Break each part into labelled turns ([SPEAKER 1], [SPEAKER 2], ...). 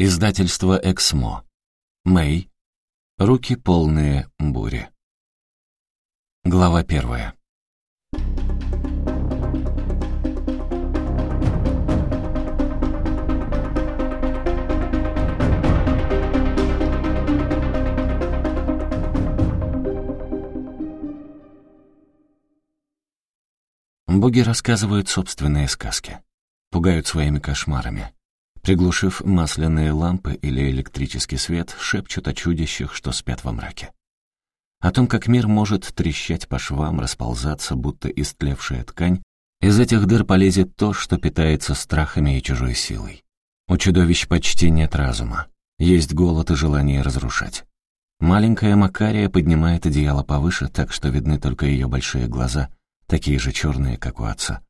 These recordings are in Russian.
[SPEAKER 1] Издательство «Эксмо». Мэй. Руки полные бури. Глава первая. Боги рассказывают собственные сказки, пугают своими кошмарами — Приглушив масляные лампы или электрический свет, шепчут о чудищах, что спят во мраке. О том, как мир может трещать по швам, расползаться, будто истлевшая ткань, из этих дыр полезет то, что питается страхами и чужой силой. У чудовищ почти нет разума. Есть голод и желание разрушать. Маленькая Макария поднимает одеяло повыше, так что видны только ее большие глаза, такие же черные, как у отца.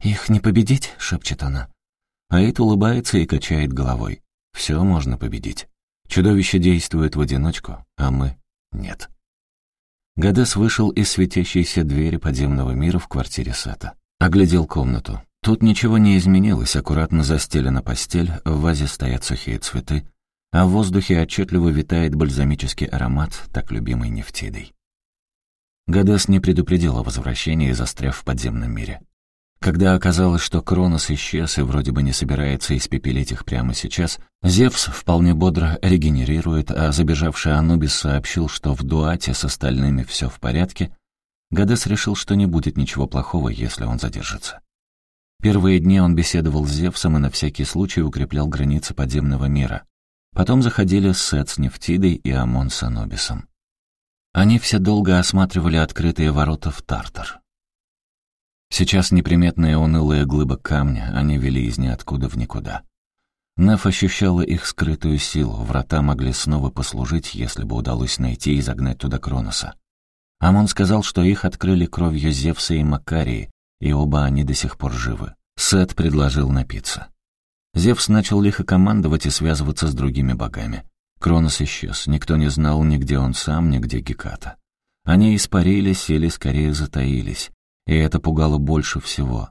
[SPEAKER 1] «Их не победить?» — шепчет она. Аид улыбается и качает головой. Все можно победить. Чудовище действует в одиночку, а мы — нет. Гадес вышел из светящейся двери подземного мира в квартире Сета. Оглядел комнату. Тут ничего не изменилось, аккуратно застелена постель, в вазе стоят сухие цветы, а в воздухе отчетливо витает бальзамический аромат, так любимый нефтидой. Гадес не предупредил о возвращении, застряв в подземном мире. Когда оказалось, что Кронос исчез и вроде бы не собирается испепелить их прямо сейчас, Зевс вполне бодро регенерирует, а забежавший Анубис сообщил, что в дуате с остальными все в порядке, Гадес решил, что не будет ничего плохого, если он задержится. Первые дни он беседовал с Зевсом и на всякий случай укреплял границы подземного мира. Потом заходили Сет с Нефтидой и Амон с Анубисом. Они все долго осматривали открытые ворота в Тартар. Сейчас неприметная унылая глыба камня, они вели из ниоткуда в никуда. Неф ощущала их скрытую силу, врата могли снова послужить, если бы удалось найти и загнать туда Кроноса. Амон сказал, что их открыли кровью Зевса и Макарии, и оба они до сих пор живы. Сет предложил напиться. Зевс начал лихо командовать и связываться с другими богами. Кронос исчез, никто не знал ни где он сам, ни где Геката. Они испарились или скорее затаились, и это пугало больше всего.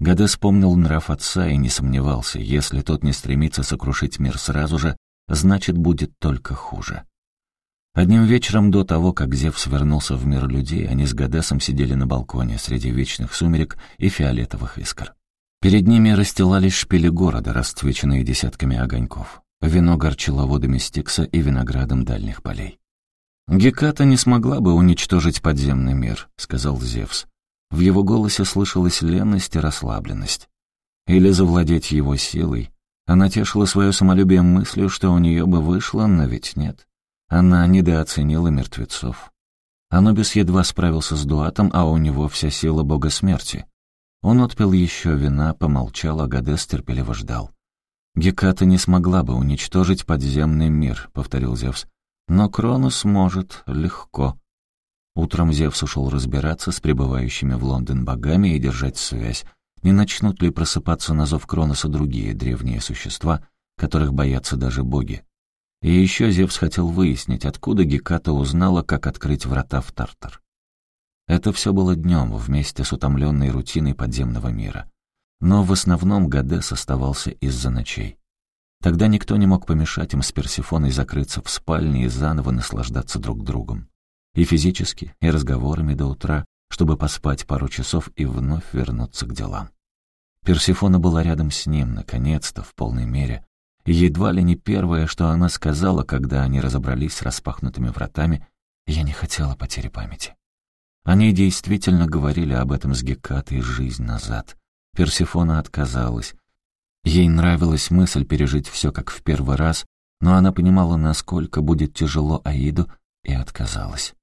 [SPEAKER 1] Гаде вспомнил нрав отца и не сомневался, если тот не стремится сокрушить мир сразу же, значит, будет только хуже. Одним вечером до того, как Зевс вернулся в мир людей, они с Гадесом сидели на балконе среди вечных сумерек и фиолетовых искр. Перед ними расстилались шпили города, расцвеченные десятками огоньков. Вино горчило водами Стикса и виноградом дальних полей. «Геката не смогла бы уничтожить подземный мир», — сказал Зевс. В его голосе слышалась ленность и расслабленность. Или завладеть его силой. Она тешила свое самолюбие мыслью, что у нее бы вышло, но ведь нет. Она недооценила мертвецов. Анубис едва справился с дуатом, а у него вся сила бога смерти. Он отпил еще вина, помолчал, а Гадес терпеливо ждал. «Геката не смогла бы уничтожить подземный мир», — повторил Зевс. «Но Кронос может легко». Утром Зевс ушел разбираться с пребывающими в Лондон богами и держать связь, не начнут ли просыпаться на зов Кроноса другие древние существа, которых боятся даже боги. И еще Зевс хотел выяснить, откуда Геката узнала, как открыть врата в Тартар. Это все было днем, вместе с утомленной рутиной подземного мира. Но в основном Гадес оставался из-за ночей. Тогда никто не мог помешать им с Персифоной закрыться в спальне и заново наслаждаться друг другом и физически, и разговорами до утра, чтобы поспать пару часов и вновь вернуться к делам. Персифона была рядом с ним, наконец-то, в полной мере, едва ли не первое, что она сказала, когда они разобрались с распахнутыми вратами, «Я не хотела потери памяти». Они действительно говорили об этом с Гекатой жизнь назад. Персифона отказалась. Ей нравилась мысль пережить все как в первый раз, но она понимала, насколько будет тяжело Аиду, и отказалась.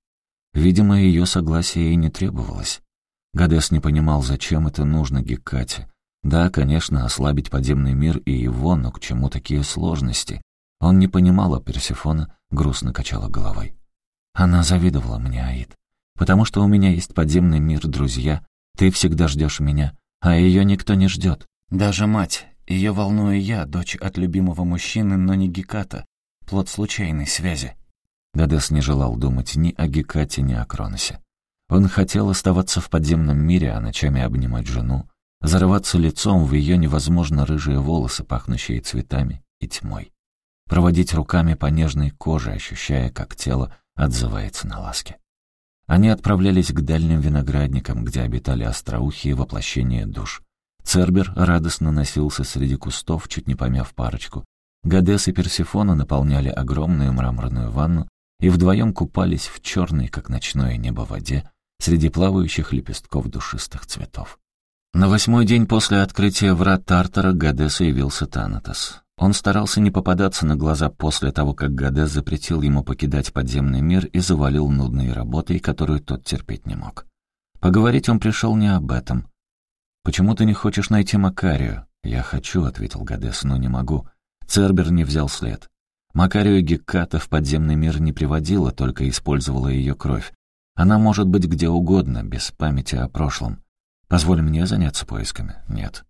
[SPEAKER 1] Видимо, ее согласие и не требовалось. Гадес не понимал, зачем это нужно Гекате. Да, конечно, ослабить подземный мир и его, но к чему такие сложности? Он не понимал, а Персифона грустно качала головой. Она завидовала мне, Аид. Потому что у меня есть подземный мир, друзья. Ты всегда ждешь меня, а ее никто не ждет. Даже мать. Ее волную я, дочь от любимого мужчины, но не Геката. Плод случайной связи. Гадес не желал думать ни о Гекате, ни о Кроносе. Он хотел оставаться в подземном мире, а ночами обнимать жену, зарываться лицом в ее невозможно рыжие волосы, пахнущие цветами и тьмой. проводить руками по нежной коже, ощущая, как тело отзывается на ласки. Они отправлялись к дальним виноградникам, где обитали остроухие воплощения душ. Цербер радостно носился среди кустов, чуть не помяв парочку. Гадес и Персифона наполняли огромную мраморную ванну и вдвоем купались в черной, как ночное небо, воде среди плавающих лепестков душистых цветов. На восьмой день после открытия врат Тартара Гадеса явился Танатос. Он старался не попадаться на глаза после того, как Гадес запретил ему покидать подземный мир и завалил нудной работой, которую тот терпеть не мог. Поговорить он пришел не об этом. «Почему ты не хочешь найти Макарию?» «Я хочу», — ответил Гадес, — «но не могу». Цербер не взял след. Макарию Гекката в подземный мир не приводила, только использовала ее кровь. Она может быть где угодно, без памяти о прошлом. Позволь мне заняться поисками? Нет.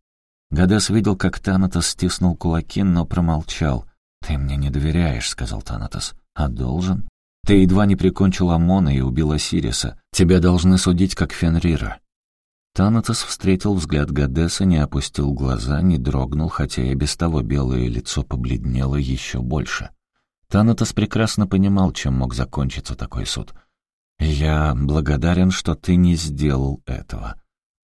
[SPEAKER 1] Гадес видел, как Танатос стиснул кулаки, но промолчал. «Ты мне не доверяешь», — сказал Танатос. «А должен?» «Ты едва не прикончил Амона и убил Осириса. Тебя должны судить как Фенрира. Танатос встретил взгляд Гадеса, не опустил глаза, не дрогнул, хотя и без того белое лицо побледнело еще больше. Танатос прекрасно понимал, чем мог закончиться такой суд. «Я благодарен, что ты не сделал этого.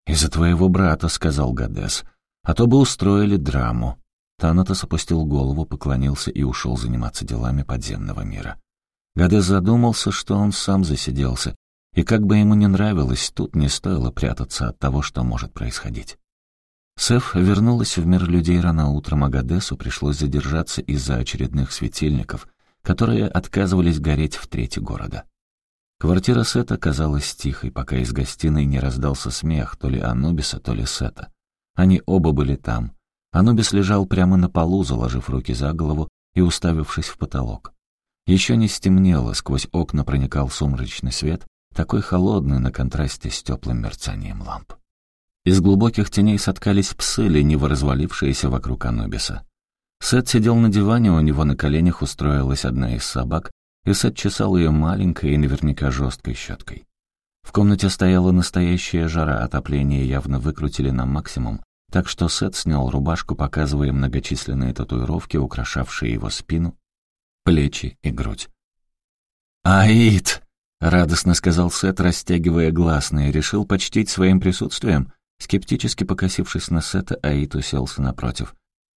[SPEAKER 1] Из-за твоего брата», — сказал Гадес, — «а то бы устроили драму». Танатос опустил голову, поклонился и ушел заниматься делами подземного мира. Гадес задумался, что он сам засиделся, и как бы ему не нравилось, тут не стоило прятаться от того, что может происходить. Сеф вернулась в мир людей рано утром, а Гадесу пришлось задержаться из-за очередных светильников, которые отказывались гореть в трети города. Квартира Сета казалась тихой, пока из гостиной не раздался смех то ли Анубиса, то ли Сета. Они оба были там. Анубис лежал прямо на полу, заложив руки за голову и уставившись в потолок. Еще не стемнело, сквозь окна проникал сумрачный свет, такой холодный на контрасте с теплым мерцанием ламп. Из глубоких теней соткались псы, лениво развалившиеся вокруг Анубиса. Сет сидел на диване, у него на коленях устроилась одна из собак, и Сет чесал ее маленькой и наверняка жесткой щеткой. В комнате стояла настоящая жара, отопление явно выкрутили на максимум, так что Сет снял рубашку, показывая многочисленные татуировки, украшавшие его спину, плечи и грудь. «Аид!» — радостно сказал Сет, растягивая гласные, решил почтить своим присутствием. Скептически покосившись на Сета, Аид уселся напротив.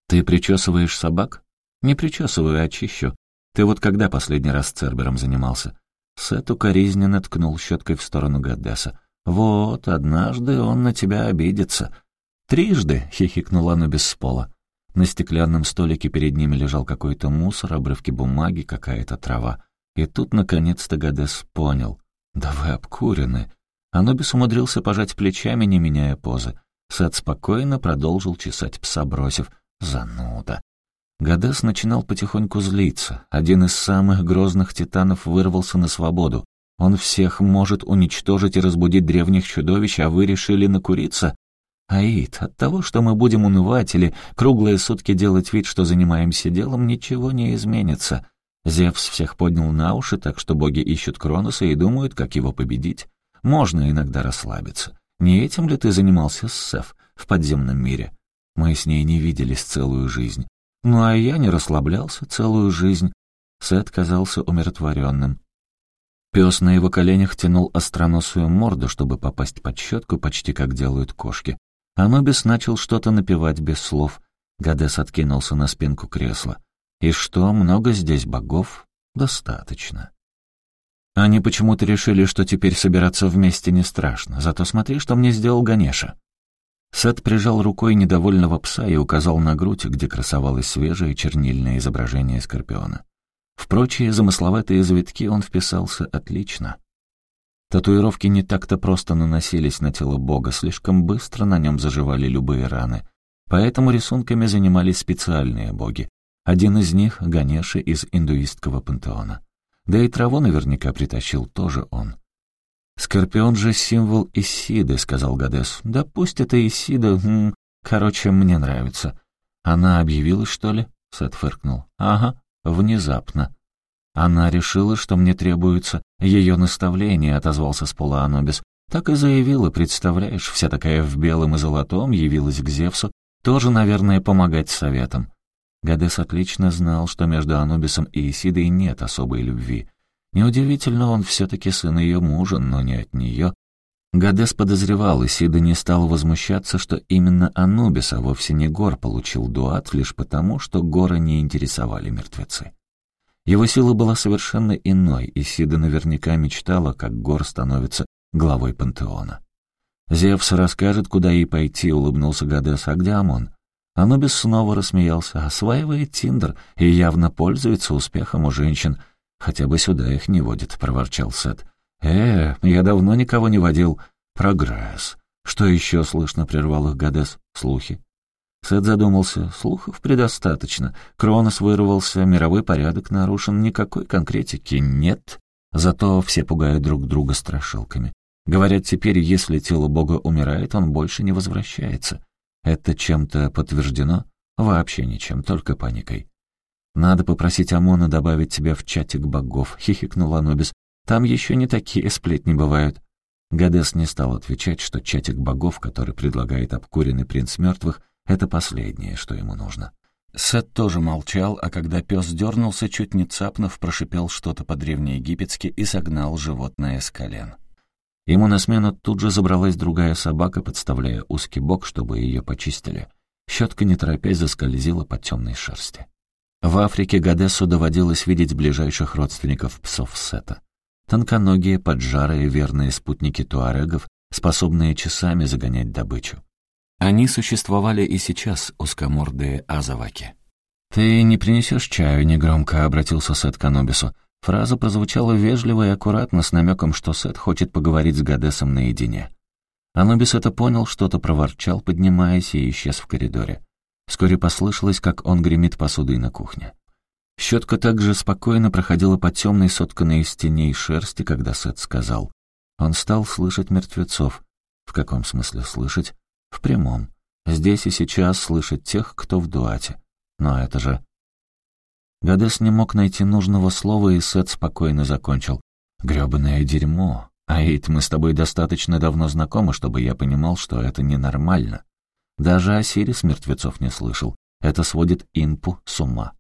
[SPEAKER 1] «Ты причесываешь собак?» «Не причесываю, а чищу. Ты вот когда последний раз Цербером занимался?» Сет укоризненно ткнул щеткой в сторону Гадеса. «Вот, однажды он на тебя обидится». «Трижды!» — хихикнула Анубис с пола. На стеклянном столике перед ними лежал какой-то мусор, обрывки бумаги, какая-то трава. И тут, наконец-то, Гадес понял. «Да вы обкурены!» Анубис умудрился пожать плечами, не меняя позы. Сет спокойно продолжил чесать пса, бросив «зануда». Гадес начинал потихоньку злиться. Один из самых грозных титанов вырвался на свободу. Он всех может уничтожить и разбудить древних чудовищ, а вы решили накуриться? Аид, от того, что мы будем унывать или круглые сутки делать вид, что занимаемся делом, ничего не изменится. Зевс всех поднял на уши, так что боги ищут Кроноса и думают, как его победить. Можно иногда расслабиться. Не этим ли ты занимался с Сеф в подземном мире? Мы с ней не виделись целую жизнь. Ну а я не расслаблялся целую жизнь. Сет казался умиротворенным. Пес на его коленях тянул остроносую морду, чтобы попасть под щетку, почти как делают кошки. Анубис начал что-то напевать без слов. Гадес откинулся на спинку кресла. И что, много здесь богов? Достаточно. Они почему-то решили, что теперь собираться вместе не страшно. Зато смотри, что мне сделал Ганеша. Сет прижал рукой недовольного пса и указал на грудь, где красовалось свежее чернильное изображение скорпиона. В прочие замысловатые завитки он вписался отлично. Татуировки не так-то просто наносились на тело бога, слишком быстро на нем заживали любые раны. Поэтому рисунками занимались специальные боги, один из них — Ганеши из индуистского пантеона. Да и траву наверняка притащил тоже он. «Скорпион же символ Исиды», — сказал Гадес. «Да пусть это Исида, м -м, короче, мне нравится». «Она объявилась, что ли?» — Сет фыркнул. «Ага, внезапно». «Она решила, что мне требуется ее наставление», — отозвался с пола Анубис. «Так и заявила, представляешь, вся такая в белом и золотом явилась к Зевсу, тоже, наверное, помогать советам. Гадес отлично знал, что между Анубисом и Исидой нет особой любви. Неудивительно, он все-таки сын ее мужа, но не от нее. Гадес подозревал, Исида не стал возмущаться, что именно Анубис, а вовсе не Гор, получил дуат лишь потому, что Гора не интересовали мертвецы. Его сила была совершенно иной, Исида наверняка мечтала, как Гор становится главой пантеона. «Зевс расскажет, куда ей пойти», — улыбнулся Гадес. «А где Амон?» Анубис снова рассмеялся. «Осваивает Тиндер и явно пользуется успехом у женщин. Хотя бы сюда их не водит», — проворчал Сет. «Э, я давно никого не водил. Прогресс. Что еще слышно?» — прервал их Гадес. «Слухи». Сет задумался. Слухов предостаточно. Кронос вырвался, мировой порядок нарушен, никакой конкретики нет. Зато все пугают друг друга страшилками. Говорят, теперь, если тело Бога умирает, он больше не возвращается. Это чем-то подтверждено? Вообще ничем, только паникой. «Надо попросить Амона добавить тебя в чатик богов», — хихикнул Анубис. «Там еще не такие сплетни бывают». Гадес не стал отвечать, что чатик богов, который предлагает обкуренный принц мертвых, это последнее, что ему нужно. Сет тоже молчал, а когда пес дернулся, чуть не цапнув, прошипел что-то по-древнеегипетски и согнал животное с колен. Ему на смену тут же забралась другая собака, подставляя узкий бок, чтобы ее почистили. Щетка, не торопясь, заскользила по темной шерсти. В Африке Гадессу доводилось видеть ближайших родственников псов Сета. Тонконогие, поджарые, верные спутники туарегов, способные часами загонять добычу. Они существовали и сейчас, узкомордые азаваки. «Ты не принесешь чаю?» — негромко обратился Сет к Анубису. Фраза прозвучала вежливо и аккуратно, с намеком, что Сет хочет поговорить с Гадесом наедине. Анубис это понял, что-то проворчал, поднимаясь, и исчез в коридоре. Вскоре послышалось, как он гремит посудой на кухне. Щетка также спокойно проходила по темной, сотканной из теней шерсти, когда Сет сказал. Он стал слышать мертвецов. В каком смысле слышать? В прямом. Здесь и сейчас слышать тех, кто в дуате. Но это же Гадес не мог найти нужного слова, и Сет спокойно закончил. «Грёбаное дерьмо. Аид, мы с тобой достаточно давно знакомы, чтобы я понимал, что это ненормально. Даже Осирис мертвецов не слышал. Это сводит Инпу с ума».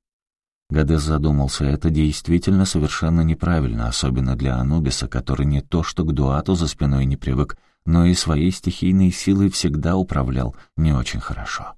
[SPEAKER 1] Гадес задумался, это действительно совершенно неправильно, особенно для Анубиса, который не то что к дуату за спиной не привык, но и своей стихийной силой всегда управлял не очень хорошо.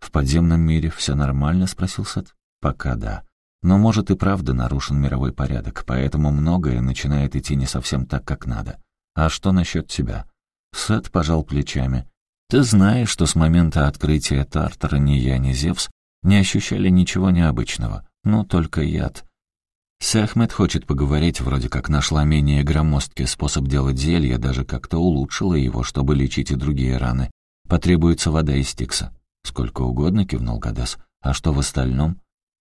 [SPEAKER 1] «В подземном мире все нормально?» — спросил Сет. Пока да. Но, может, и правда нарушен мировой порядок, поэтому многое начинает идти не совсем так, как надо. А что насчет тебя? Сет пожал плечами. Ты знаешь, что с момента открытия Тартара ни я, ни Зевс не ощущали ничего необычного. Ну, только яд. Сехмет хочет поговорить, вроде как нашла менее громоздкий способ делать зелье, даже как-то улучшила его, чтобы лечить и другие раны. Потребуется вода из Стикса. Сколько угодно, кивнул Гадес. А что в остальном?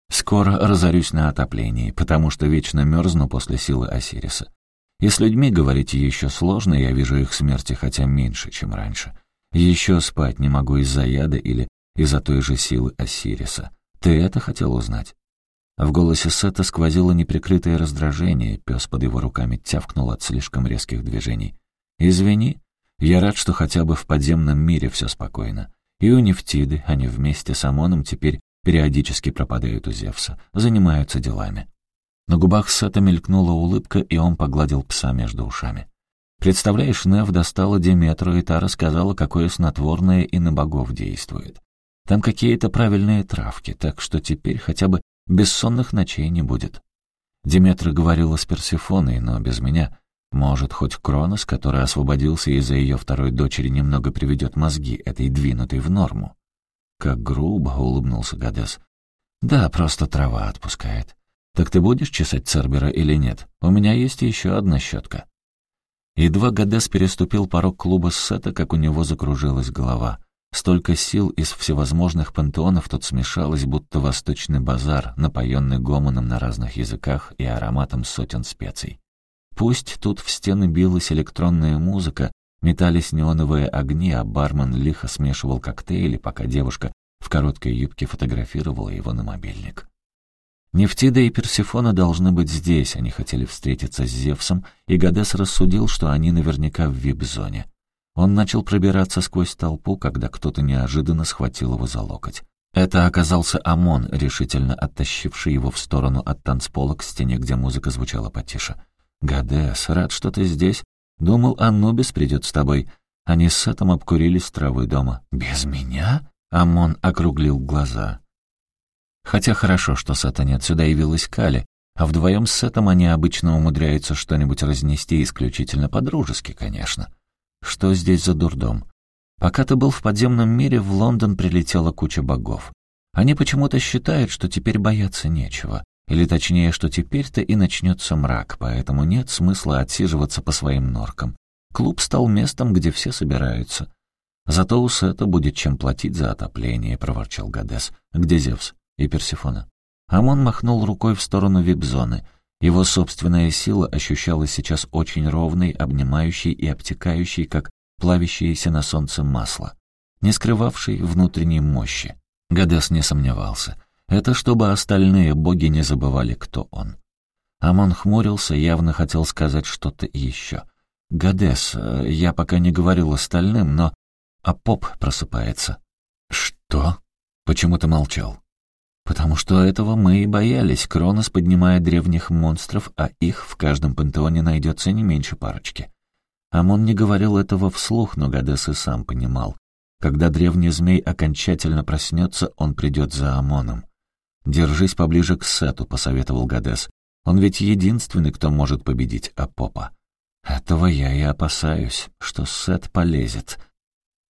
[SPEAKER 1] Скоро разорюсь на отоплении, потому что вечно мерзну после силы Осириса. И с людьми говорить еще сложно, я вижу их смерти хотя меньше, чем раньше. Еще спать не могу из-за яда или из-за той же силы Осириса. Ты это хотел узнать?» В голосе Сета сквозило неприкрытое раздражение, пес под его руками тявкнул от слишком резких движений. «Извини, я рад, что хотя бы в подземном мире все спокойно. И у Нефтиды, они вместе с Амоном теперь периодически пропадают у Зевса, занимаются делами. На губах Сета мелькнула улыбка, и он погладил пса между ушами. Представляешь, Нев достала Деметру, и та рассказала, какое снотворное и на богов действует. Там какие-то правильные травки, так что теперь хотя бы бессонных ночей не будет. Деметра говорила с Персифоной, но без меня. Может, хоть Кронос, который освободился из-за ее второй дочери, немного приведет мозги этой двинутой в норму. «Как грубо!» — улыбнулся Гадес. «Да, просто трава отпускает. Так ты будешь чесать Цербера или нет? У меня есть еще одна щетка». Едва Гадес переступил порог клуба Сета, как у него закружилась голова. Столько сил из всевозможных пантеонов тут смешалось, будто восточный базар, напоенный гомоном на разных языках и ароматом сотен специй. Пусть тут в стены билась электронная музыка, Метались неоновые огни, а бармен лихо смешивал коктейли, пока девушка в короткой юбке фотографировала его на мобильник. Нефтида и Персифона должны быть здесь, они хотели встретиться с Зевсом, и Гадес рассудил, что они наверняка в вип-зоне. Он начал пробираться сквозь толпу, когда кто-то неожиданно схватил его за локоть. Это оказался Амон, решительно оттащивший его в сторону от танцпола к стене, где музыка звучала потише. «Гадес, рад, что ты здесь. Думал, Анубис придет с тобой. Они с Сетом обкурились травой дома». «Без меня?» Амон округлил глаза. Хотя хорошо, что Сета нет, сюда явилась Кали, а вдвоем с Сетом они обычно умудряются что-нибудь разнести исключительно по-дружески, конечно. Что здесь за дурдом? Пока ты был в подземном мире, в Лондон прилетела куча богов. Они почему-то считают, что теперь бояться нечего. Или точнее, что теперь-то и начнется мрак, поэтому нет смысла отсиживаться по своим норкам. Клуб стал местом, где все собираются. Зато у Сета будет чем платить за отопление, проворчал Гадес. Где Зевс и Персифона? Амон махнул рукой в сторону вип-зоны. Его собственная сила ощущалась сейчас очень ровной, обнимающей и обтекающей, как плавящееся на солнце масло, не скрывавшей внутренней мощи. Гадес не сомневался. Это чтобы остальные боги не забывали, кто он. Амон хмурился, явно хотел сказать что-то еще. «Гадес, э, я пока не говорил остальным, но...» А поп просыпается. «Что? Почему ты молчал?» «Потому что этого мы и боялись. Кронос поднимает древних монстров, а их в каждом пантеоне найдется не меньше парочки. Амон не говорил этого вслух, но Гадес и сам понимал. Когда древний змей окончательно проснется, он придет за Амоном. «Держись поближе к Сету», — посоветовал Гадес. «Он ведь единственный, кто может победить Апопа». «Этого я и опасаюсь, что Сет полезет».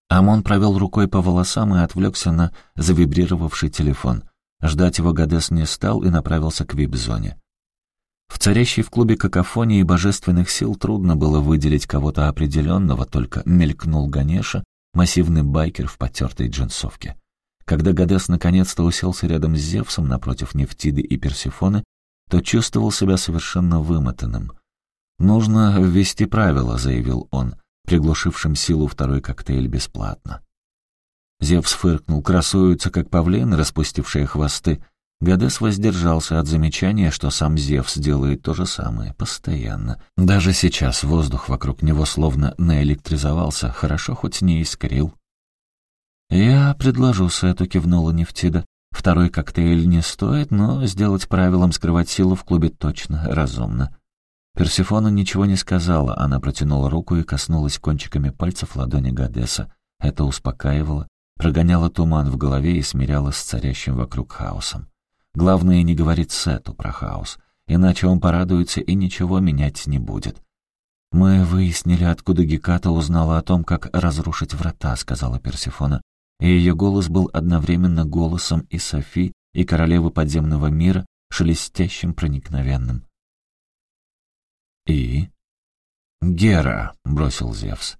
[SPEAKER 1] Амон провел рукой по волосам и отвлекся на завибрировавший телефон. Ждать его Гадес не стал и направился к вип-зоне. В царящей в клубе какофонии божественных сил трудно было выделить кого-то определенного, только мелькнул Ганеша, массивный байкер в потертой джинсовке. Когда Гадес наконец-то уселся рядом с Зевсом напротив Нефтиды и Персифоны, то чувствовал себя совершенно вымотанным. «Нужно ввести правила», — заявил он, приглушившим силу второй коктейль бесплатно. Зевс фыркнул, красуются, как павлины, распустившие хвосты, Гадес воздержался от замечания, что сам Зевс делает то же самое постоянно. Даже сейчас воздух вокруг него словно наэлектризовался, хорошо хоть не искрил. «Я предложу Сету», — кивнула Нефтида. «Второй коктейль не стоит, но сделать правилом скрывать силу в клубе точно разумно». Персифона ничего не сказала, она протянула руку и коснулась кончиками пальцев ладони Гадеса. Это успокаивало, прогоняло туман в голове и смиряло с царящим вокруг хаосом. Главное, не говорить Сету про хаос, иначе он порадуется и ничего менять не будет. «Мы выяснили, откуда Геката узнала о том, как разрушить врата», — сказала Персифона, и ее голос был одновременно голосом и Софи, и королевы подземного мира, шелестящим проникновенным. «И?» «Гера», — бросил Зевс.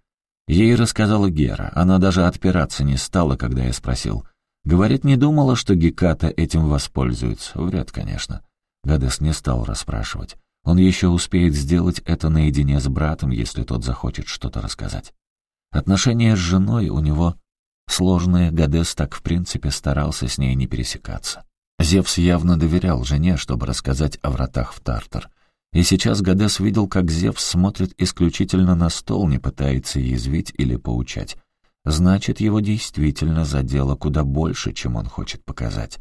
[SPEAKER 1] Ей рассказала Гера, она даже отпираться не стала, когда я спросил — Говорит, не думала, что Геката этим воспользуется. Вряд, конечно. Гадес не стал расспрашивать. Он еще успеет сделать это наедине с братом, если тот захочет что-то рассказать. Отношения с женой у него сложные, Гадес так в принципе старался с ней не пересекаться. Зевс явно доверял жене, чтобы рассказать о вратах в Тартар. И сейчас Гадес видел, как Зевс смотрит исключительно на стол, не пытается язвить или поучать. Значит, его действительно задело куда больше, чем он хочет показать.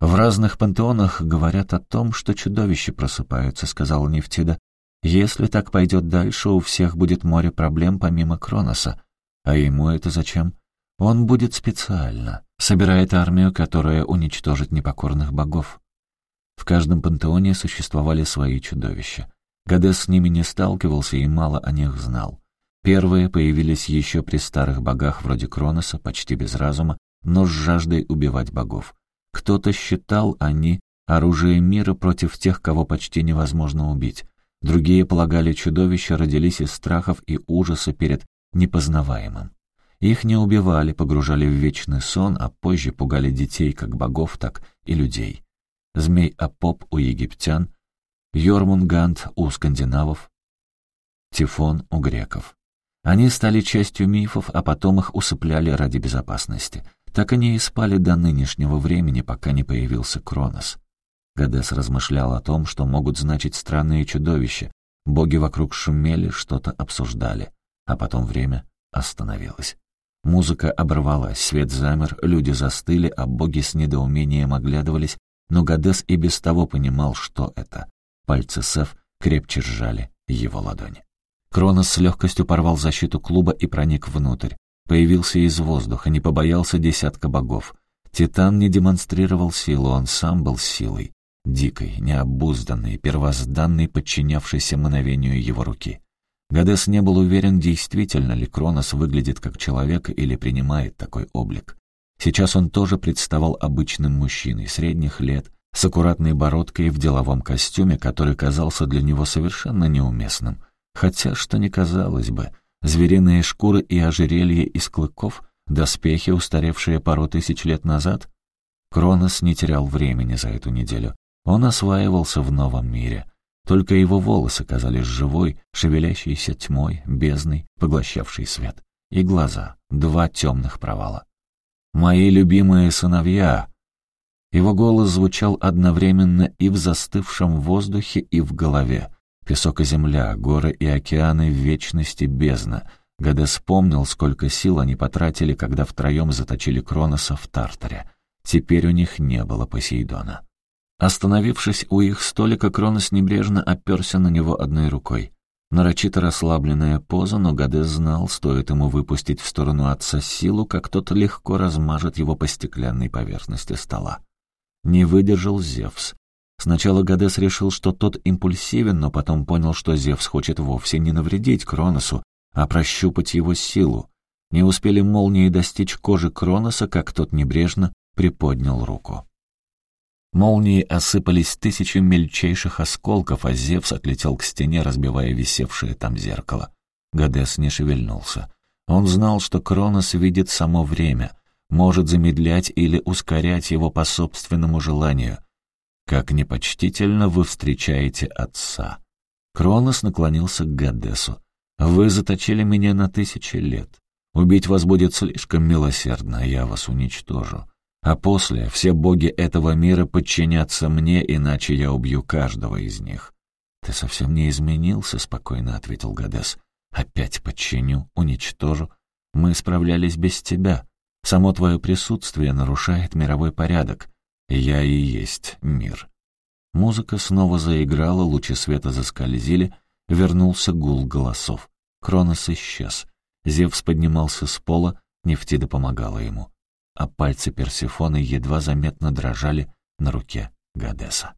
[SPEAKER 1] «В разных пантеонах говорят о том, что чудовища просыпаются», — сказала Нефтида. «Если так пойдет дальше, у всех будет море проблем помимо Кроноса. А ему это зачем? Он будет специально. Собирает армию, которая уничтожит непокорных богов». В каждом пантеоне существовали свои чудовища. Гадес с ними не сталкивался и мало о них знал. Первые появились еще при старых богах вроде Кроноса, почти без разума, но с жаждой убивать богов. Кто-то считал они оружием мира против тех, кого почти невозможно убить. Другие полагали, чудовища родились из страхов и ужаса перед непознаваемым. Их не убивали, погружали в вечный сон, а позже пугали детей как богов, так и людей. Змей Апоп у египтян, Йормунгант у скандинавов, Тифон у греков. Они стали частью мифов, а потом их усыпляли ради безопасности. Так они и спали до нынешнего времени, пока не появился Кронос. Гадес размышлял о том, что могут значить странные чудовища. Боги вокруг шумели, что-то обсуждали. А потом время остановилось. Музыка оборвалась, свет замер, люди застыли, а боги с недоумением оглядывались, но Гадес и без того понимал, что это. Пальцы Сеф крепче сжали его ладони. Кронос с легкостью порвал защиту клуба и проник внутрь. Появился из воздуха, не побоялся десятка богов. Титан не демонстрировал силу, он сам был силой. Дикой, необузданной, первозданной, подчинявшейся мановению его руки. Гадес не был уверен, действительно ли Кронос выглядит как человек или принимает такой облик. Сейчас он тоже представал обычным мужчиной средних лет, с аккуратной бородкой в деловом костюме, который казался для него совершенно неуместным. Хотя, что не казалось бы, звериные шкуры и ожерелье из клыков, доспехи, устаревшие пару тысяч лет назад. Кронос не терял времени за эту неделю. Он осваивался в новом мире. Только его волосы казались живой, шевелящейся тьмой, бездной, поглощавшей свет. И глаза, два темных провала. «Мои любимые сыновья!» Его голос звучал одновременно и в застывшем воздухе, и в голове. Песок и земля, горы и океаны в вечности бездна. Гадес вспомнил, сколько сил они потратили, когда втроем заточили Кроноса в Тартаре. Теперь у них не было Посейдона. Остановившись у их столика, Кронос небрежно оперся на него одной рукой. Нарочито расслабленная поза, но Гадес знал, стоит ему выпустить в сторону отца силу, как тот легко размажет его по стеклянной поверхности стола. Не выдержал Зевс. Сначала Гадес решил, что тот импульсивен, но потом понял, что Зевс хочет вовсе не навредить Кроносу, а прощупать его силу. Не успели молнии достичь кожи Кроноса, как тот небрежно приподнял руку. Молнии осыпались тысячи мельчайших осколков, а Зевс отлетел к стене, разбивая висевшее там зеркало. Гадес не шевельнулся. Он знал, что Кронос видит само время, может замедлять или ускорять его по собственному желанию. Как непочтительно вы встречаете отца. Кронос наклонился к Гадесу. Вы заточили меня на тысячи лет. Убить вас будет слишком милосердно, я вас уничтожу. А после все боги этого мира подчинятся мне, иначе я убью каждого из них. «Ты совсем не изменился», — спокойно ответил Гадес. «Опять подчиню, уничтожу. Мы справлялись без тебя. Само твое присутствие нарушает мировой порядок. Я и есть мир». Музыка снова заиграла, лучи света заскользили, вернулся гул голосов. Кронос исчез. Зевс поднимался с пола, Нефтида помогала ему а пальцы Персифоны едва заметно дрожали на руке Гадеса.